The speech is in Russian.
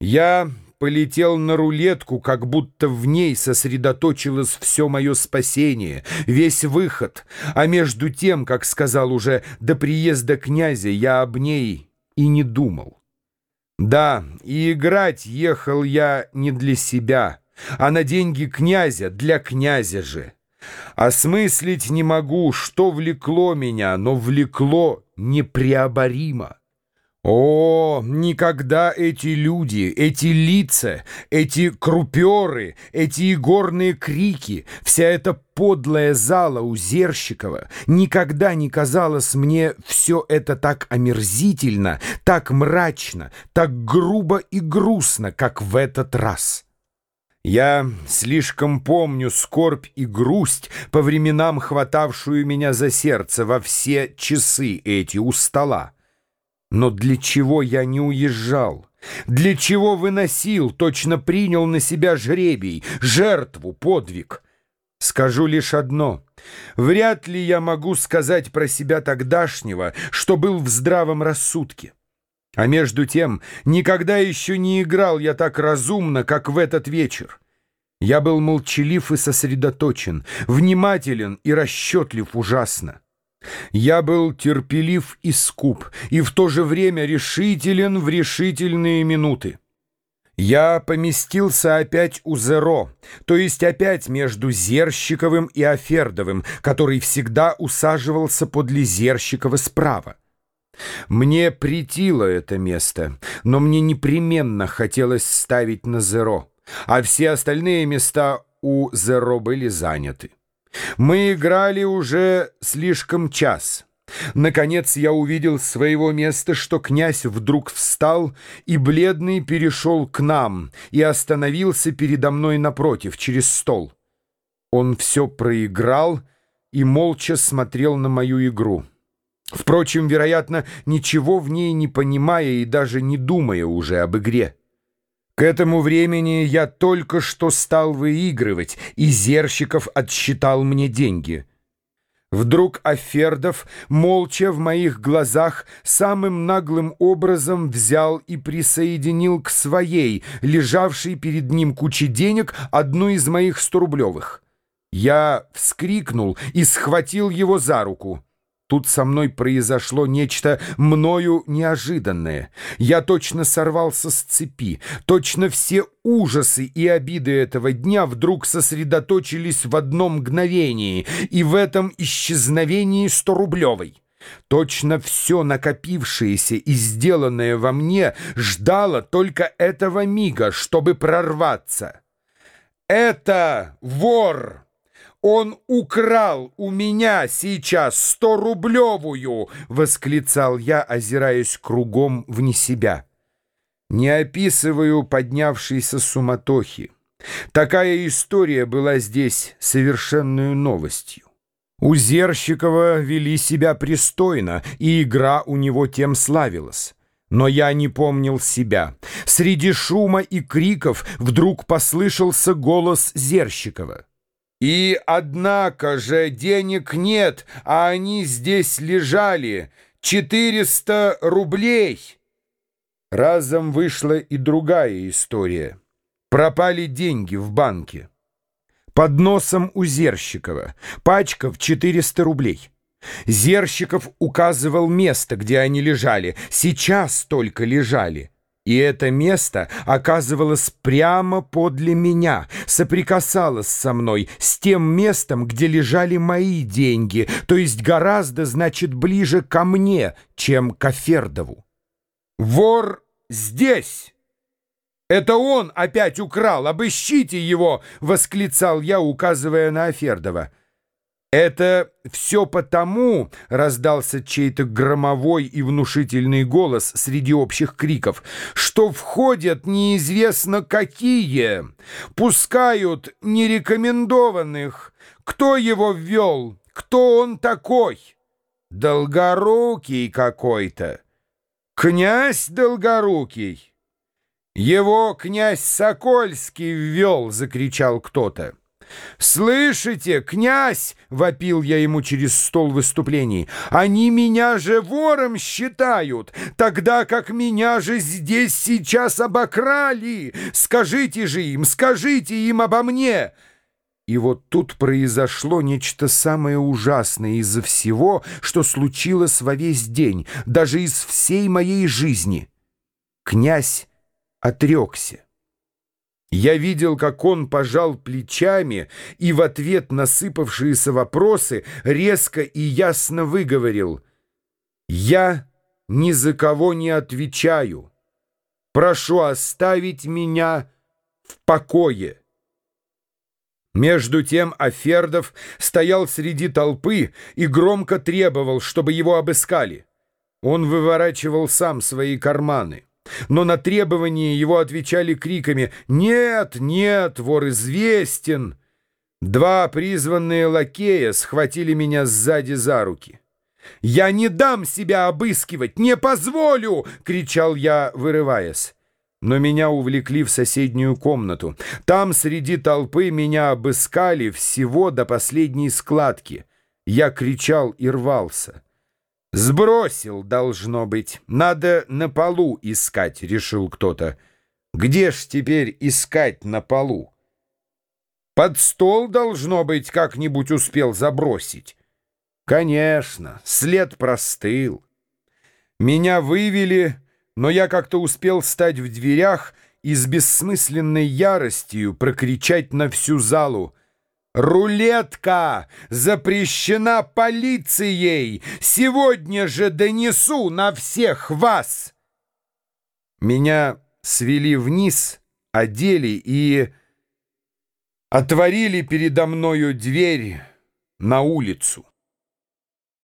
Я полетел на рулетку, как будто в ней сосредоточилось все мое спасение, весь выход, а между тем, как сказал уже, до приезда князя я об ней и не думал. Да, и играть ехал я не для себя, а на деньги князя, для князя же. Осмыслить не могу, что влекло меня, но влекло непреоборимо. О, никогда эти люди, эти лица, эти круперы, эти игорные крики, вся эта подлая зала у Зерщикова, никогда не казалось мне все это так омерзительно, так мрачно, так грубо и грустно, как в этот раз. Я слишком помню скорбь и грусть, по временам хватавшую меня за сердце во все часы эти у стола. Но для чего я не уезжал? Для чего выносил, точно принял на себя жребий, жертву, подвиг? Скажу лишь одно. Вряд ли я могу сказать про себя тогдашнего, что был в здравом рассудке. А между тем, никогда еще не играл я так разумно, как в этот вечер. Я был молчалив и сосредоточен, внимателен и расчетлив ужасно. Я был терпелив и скуп, и в то же время решителен в решительные минуты. Я поместился опять у Зеро, то есть опять между Зерщиковым и Афердовым, который всегда усаживался подле Зерщикова справа. Мне притило это место, но мне непременно хотелось ставить на Зеро, а все остальные места у Зеро были заняты. Мы играли уже слишком час. Наконец я увидел с своего места, что князь вдруг встал и бледный перешел к нам и остановился передо мной напротив, через стол. Он все проиграл и молча смотрел на мою игру. Впрочем, вероятно, ничего в ней не понимая и даже не думая уже об игре. К этому времени я только что стал выигрывать, и Зерщиков отсчитал мне деньги. Вдруг Афердов, молча в моих глазах, самым наглым образом взял и присоединил к своей, лежавшей перед ним куче денег, одну из моих сторублевых. Я вскрикнул и схватил его за руку. Тут со мной произошло нечто мною неожиданное. Я точно сорвался с цепи. Точно все ужасы и обиды этого дня вдруг сосредоточились в одном мгновении, и в этом исчезновении сторублевой. Точно все накопившееся и сделанное во мне ждало только этого мига, чтобы прорваться. «Это вор!» «Он украл у меня сейчас сто-рублевую!» — восклицал я, озираясь кругом вне себя. Не описываю поднявшейся суматохи. Такая история была здесь совершенную новостью. У Зерщикова вели себя пристойно, и игра у него тем славилась. Но я не помнил себя. Среди шума и криков вдруг послышался голос Зерщикова. И однако же денег нет, а они здесь лежали. Четыреста рублей. Разом вышла и другая история. Пропали деньги в банке. Под носом у Зерщикова. Пачка в 400 рублей. Зерщиков указывал место, где они лежали. Сейчас только лежали. И это место оказывалось прямо подле меня, соприкасалось со мной, с тем местом, где лежали мои деньги, то есть гораздо, значит, ближе ко мне, чем к Афердову. «Вор здесь!» «Это он опять украл! Обыщите его!» — восклицал я, указывая на Афердова. «Это все потому», — раздался чей-то громовой и внушительный голос среди общих криков, «что входят неизвестно какие, пускают нерекомендованных. Кто его ввел? Кто он такой? Долгорукий какой-то. Князь Долгорукий. Его князь Сокольский ввел», — закричал кто-то. «Слышите, князь!» — вопил я ему через стол выступлений. «Они меня же вором считают, тогда как меня же здесь сейчас обокрали! Скажите же им, скажите им обо мне!» И вот тут произошло нечто самое ужасное из-за всего, что случилось во весь день, даже из всей моей жизни. Князь отрекся. Я видел, как он пожал плечами и в ответ на сыпавшиеся вопросы резко и ясно выговорил «Я ни за кого не отвечаю. Прошу оставить меня в покое». Между тем Афердов стоял среди толпы и громко требовал, чтобы его обыскали. Он выворачивал сам свои карманы. Но на требования его отвечали криками «Нет, нет, вор известен!» Два призванные лакея схватили меня сзади за руки. «Я не дам себя обыскивать! Не позволю!» — кричал я, вырываясь. Но меня увлекли в соседнюю комнату. Там среди толпы меня обыскали всего до последней складки. Я кричал и рвался. «Сбросил, должно быть. Надо на полу искать», — решил кто-то. «Где ж теперь искать на полу?» «Под стол, должно быть, как-нибудь успел забросить». «Конечно, след простыл. Меня вывели, но я как-то успел стать в дверях и с бессмысленной яростью прокричать на всю залу — «Рулетка запрещена полицией! Сегодня же донесу на всех вас!» Меня свели вниз, одели и отворили передо мною дверь на улицу.